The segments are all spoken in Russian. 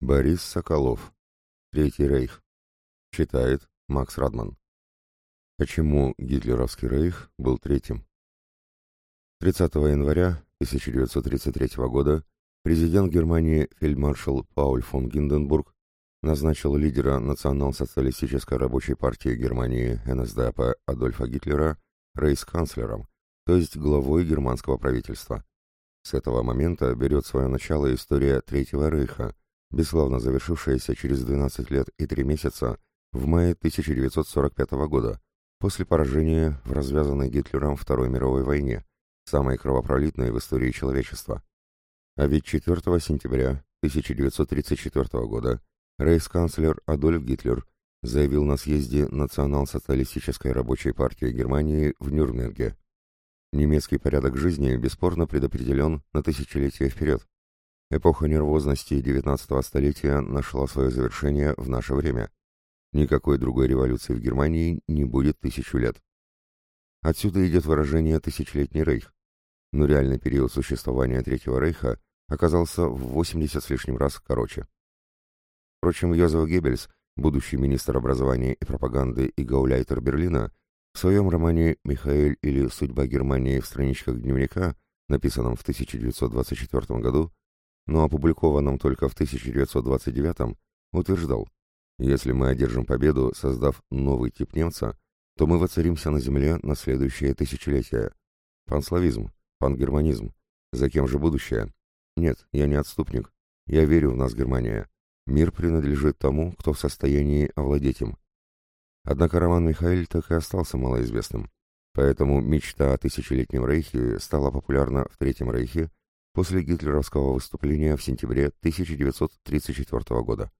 Борис Соколов. Третий рейх. Читает Макс Радман. Почему гитлеровский рейх был третьим? 30 января 1933 года президент Германии фельдмаршал Пауль фон Гинденбург назначил лидера Национал-социалистической рабочей партии Германии НСДАП Адольфа Гитлера рейхсканцлером, то есть главой германского правительства. С этого момента берет свое начало история Третьего рейха – бесславно завершившаяся через 12 лет и 3 месяца в мае 1945 года, после поражения в развязанной Гитлером Второй мировой войне, самой кровопролитной в истории человечества. А ведь 4 сентября 1934 года рейхсканцлер Адольф Гитлер заявил на съезде Национал-социалистической рабочей партии Германии в Нюрнберге. Немецкий порядок жизни бесспорно предопределен на тысячелетия вперед. Эпоха нервозности XIX столетия нашла свое завершение в наше время. Никакой другой революции в Германии не будет тысячу лет. Отсюда идет выражение «тысячелетний рейх». Но реальный период существования Третьего рейха оказался в 80 с лишним раз короче. Впрочем, Йозеф Геббельс, будущий министр образования и пропаганды и гауляйтер Берлина, в своем романе «Михаэль или судьба Германии в страничках дневника», написанном в 1924 году, но опубликованном только в 1929 утверждал, если мы одержим победу, создав новый тип немца, то мы воцаримся на земле на следующее тысячелетие. Панславизм, пангерманизм. За кем же будущее? Нет, я не отступник. Я верю в нас, Германия. Мир принадлежит тому, кто в состоянии овладеть им. Однако роман Михаил так и остался малоизвестным. Поэтому мечта о тысячелетнем рейхе стала популярна в Третьем рейхе после гитлеровского выступления в сентябре 1934 года.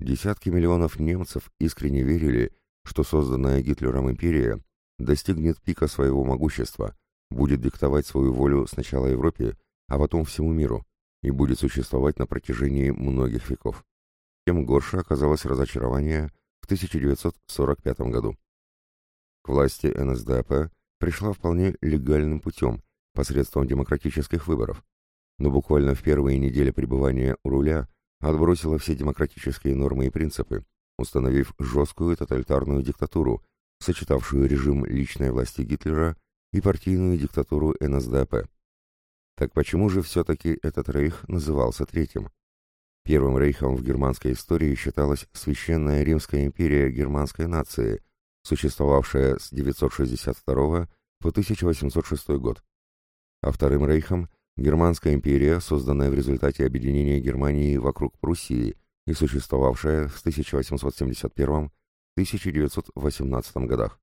Десятки миллионов немцев искренне верили, что созданная Гитлером империя достигнет пика своего могущества, будет диктовать свою волю сначала Европе, а потом всему миру, и будет существовать на протяжении многих веков. Тем горше оказалось разочарование в 1945 году. К власти НСДАП пришла вполне легальным путем, посредством демократических выборов, но буквально в первые недели пребывания у руля отбросила все демократические нормы и принципы, установив жесткую тоталитарную диктатуру, сочетавшую режим личной власти Гитлера и партийную диктатуру НСДАП. Так почему же все-таки этот рейх назывался Третьим? Первым рейхом в германской истории считалась Священная Римская империя германской нации, существовавшая с 962 по 1806 год. А вторым рейхом Германская империя, созданная в результате объединения Германии вокруг Пруссии и существовавшая с 1871-1918 годах.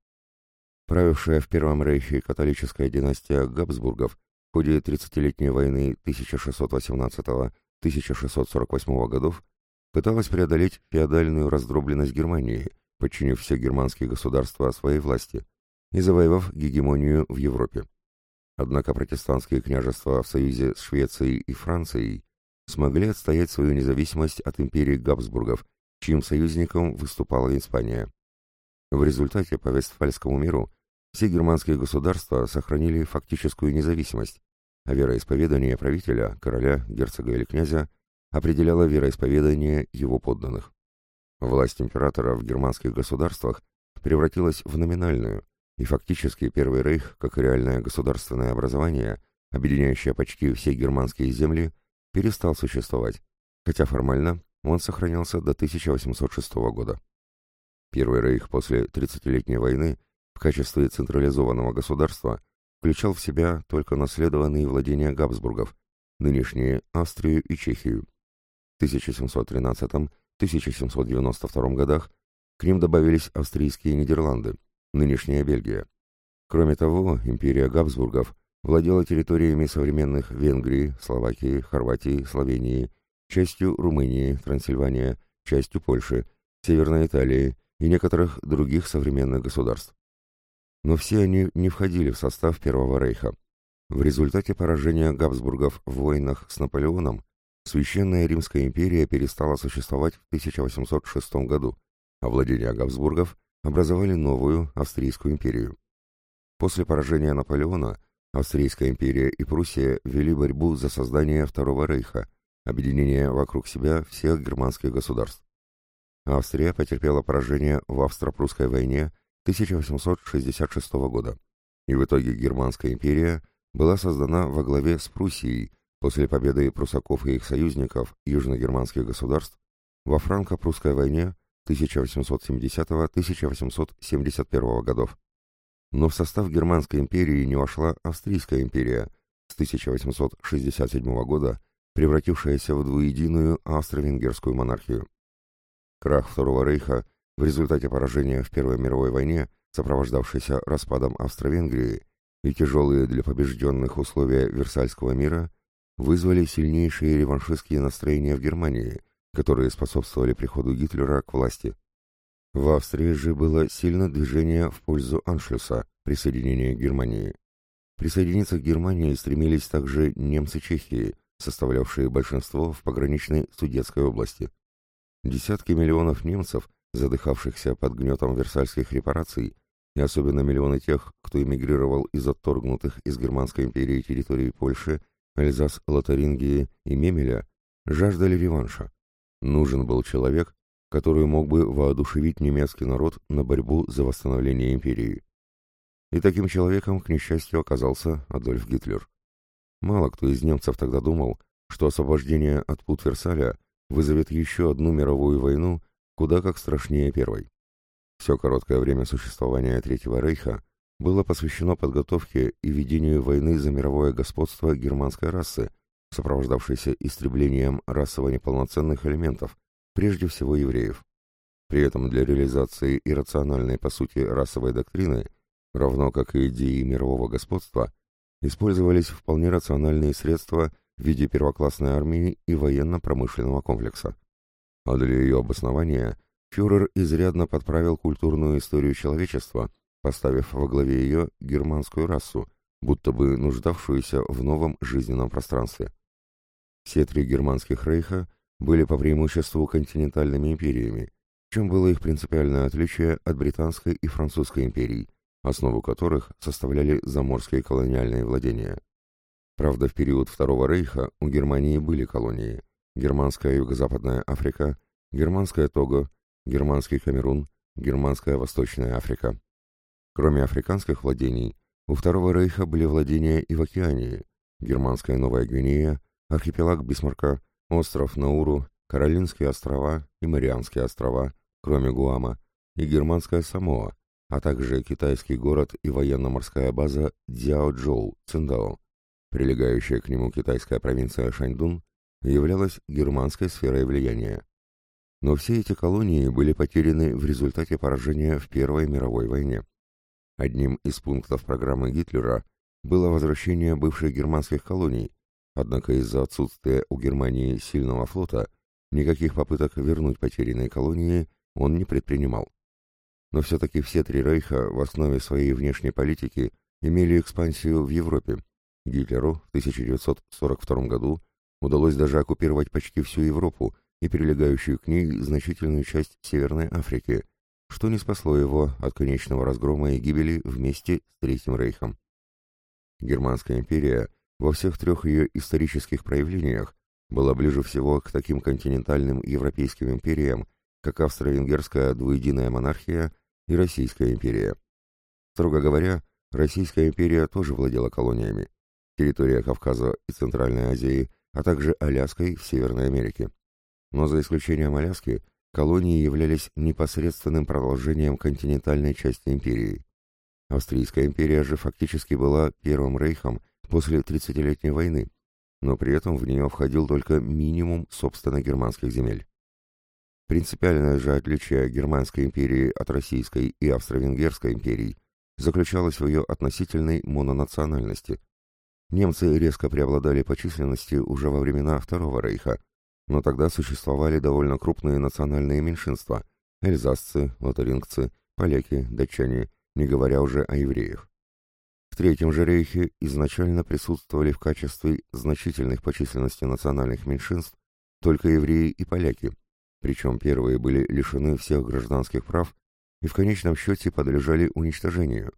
Правившая в Первом рейхе католическая династия Габсбургов в ходе 30-летней войны 1618-1648 годов пыталась преодолеть феодальную раздробленность Германии, подчинив все германские государства своей власти и завоевав гегемонию в Европе. Однако протестантские княжества в союзе с Швецией и Францией смогли отстоять свою независимость от империи Габсбургов, чьим союзником выступала Испания. В результате по Вестфальскому миру все германские государства сохранили фактическую независимость, а вероисповедание правителя, короля, герцога или князя определяло вероисповедание его подданных. Власть императора в германских государствах превратилась в номинальную, и фактически Первый Рейх, как реальное государственное образование, объединяющее почти все германские земли, перестал существовать, хотя формально он сохранялся до 1806 года. Первый Рейх после 30-летней войны в качестве централизованного государства включал в себя только наследованные владения Габсбургов, нынешние Австрию и Чехию. В 1713-1792 годах к ним добавились австрийские Нидерланды, нынешняя Бельгия. Кроме того, империя Габсбургов владела территориями современных Венгрии, Словакии, Хорватии, Словении, частью Румынии, Трансильвания, частью Польши, Северной Италии и некоторых других современных государств. Но все они не входили в состав Первого Рейха. В результате поражения Габсбургов в войнах с Наполеоном Священная Римская империя перестала существовать в 1806 году, а владения Габсбургов образовали новую Австрийскую империю. После поражения Наполеона Австрийская империя и Пруссия вели борьбу за создание Второго Рейха, объединение вокруг себя всех германских государств. Австрия потерпела поражение в Австро-Прусской войне 1866 года, и в итоге Германская империя была создана во главе с Пруссией после победы прусаков и их союзников, южногерманских государств, во франко-прусской войне 1870-1871 годов. Но в состав Германской империи не вошла Австрийская империя с 1867 года, превратившаяся в двуединую австро-венгерскую монархию. Крах Второго рейха в результате поражения в Первой мировой войне, сопровождавшейся распадом Австро-Венгрии, и тяжелые для побежденных условия Версальского мира вызвали сильнейшие реваншистские настроения в Германии, которые способствовали приходу Гитлера к власти. В Австрии же было сильно движение в пользу аншлюса, присоединения к Германии. Присоединиться к Германии стремились также немцы Чехии, составлявшие большинство в пограничной Судетской области. Десятки миллионов немцев, задыхавшихся под гнетом версальских репараций, и особенно миллионы тех, кто эмигрировал из отторгнутых из Германской империи территорий Польши, Эльзас, Лотарингии и Мемеля, жаждали реванша. Нужен был человек, который мог бы воодушевить немецкий народ на борьбу за восстановление империи. И таким человеком, к несчастью, оказался Адольф Гитлер. Мало кто из немцев тогда думал, что освобождение от пут Версаля вызовет еще одну мировую войну, куда как страшнее первой. Все короткое время существования Третьего Рейха было посвящено подготовке и ведению войны за мировое господство германской расы, сопровождавшейся истреблением расово неполноценных элементов, прежде всего евреев. При этом для реализации иррациональной по сути расовой доктрины, равно как и идеи мирового господства, использовались вполне рациональные средства в виде первоклассной армии и военно-промышленного комплекса. А для ее обоснования фюрер изрядно подправил культурную историю человечества, поставив во главе ее германскую расу, будто бы нуждавшуюся в новом жизненном пространстве. Все три германских рейха были по преимуществу континентальными империями, чем было их принципиальное отличие от британской и французской империй, основу которых составляли заморские колониальные владения. Правда, в период Второго рейха у Германии были колонии – Германская Юго-Западная Африка, Германская Того, Германский Камерун, Германская Восточная Африка. Кроме африканских владений, у Второго рейха были владения и в океании – Германская Новая Гвинея, архипелаг Бисмарка, остров Науру, Каролинские острова и Марианские острова, кроме Гуама, и Германская Самоа, а также китайский город и военно-морская база Дзяоджоу, Циндао. Прилегающая к нему китайская провинция Шаньдун являлась германской сферой влияния. Но все эти колонии были потеряны в результате поражения в Первой мировой войне. Одним из пунктов программы Гитлера было возвращение бывших германских колоний, однако из-за отсутствия у Германии сильного флота никаких попыток вернуть потерянные колонии он не предпринимал. Но все-таки все три рейха в основе своей внешней политики имели экспансию в Европе. Гитлеру в 1942 году удалось даже оккупировать почти всю Европу и прилегающую к ней значительную часть Северной Африки, что не спасло его от конечного разгрома и гибели вместе с Третьим Рейхом. Германская империя во всех трех ее исторических проявлениях была ближе всего к таким континентальным европейским империям, как Австро-Венгерская двуединая монархия и Российская империя. Строго говоря, Российская империя тоже владела колониями, территория Кавказа и Центральной Азии, а также Аляской в Северной Америке. Но за исключением Аляски, колонии являлись непосредственным продолжением континентальной части империи. Австрийская империя же фактически была первым рейхом после 30-летней войны, но при этом в нее входил только минимум собственно германских земель. Принципиальное же отличие Германской империи от Российской и Австро-Венгерской империй заключалось в ее относительной мононациональности. Немцы резко преобладали по численности уже во времена Второго Рейха, но тогда существовали довольно крупные национальные меньшинства – эльзасцы, лотарингцы, поляки, датчане, не говоря уже о евреях. В Третьем же рейхе изначально присутствовали в качестве значительных по численности национальных меньшинств только евреи и поляки, причем первые были лишены всех гражданских прав и в конечном счете подлежали уничтожению,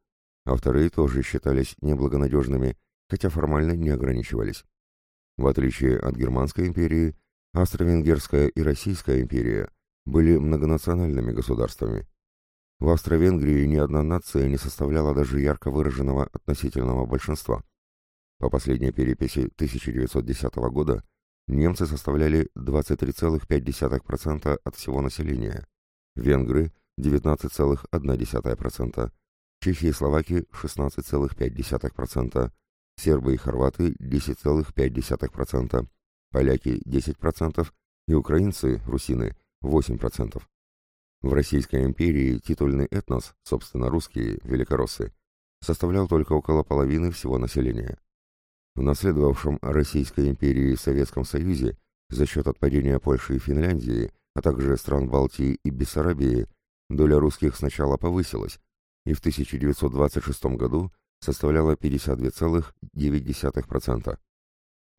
а вторые тоже считались неблагонадежными, хотя формально не ограничивались. В отличие от Германской империи, Австро-Венгерская и Российская империя были многонациональными государствами. В Австро-Венгрии ни одна нация не составляла даже ярко выраженного относительного большинства. По последней переписи 1910 года немцы составляли 23,5% от всего населения, венгры – 19,1%, чехи и словаки – 16,5%, сербы и хорваты – 10,5%, поляки – 10% и украинцы, русины – 8%. В Российской империи титульный этнос, собственно русские, великороссы, составлял только около половины всего населения. В наследовавшем Российской империи Советском Союзе за счет отпадения Польши и Финляндии, а также стран Балтии и Бессарабии, доля русских сначала повысилась и в 1926 году составляла 52,9%.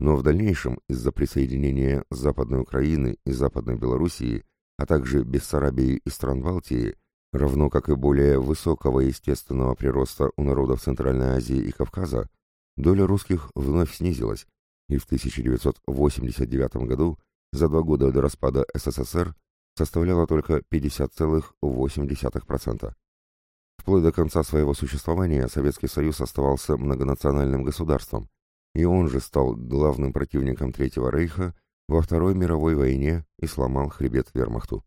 Но в дальнейшем из-за присоединения Западной Украины и Западной Белоруссии, а также Бессарабии и стран Балтии, равно как и более высокого естественного прироста у народов Центральной Азии и Кавказа, доля русских вновь снизилась, и в 1989 году, за два года до распада СССР, составляла только 50,8%. Вплоть до конца своего существования Советский Союз оставался многонациональным государством, и он же стал главным противником Третьего Рейха во Второй мировой войне и сломал хребет вермахту.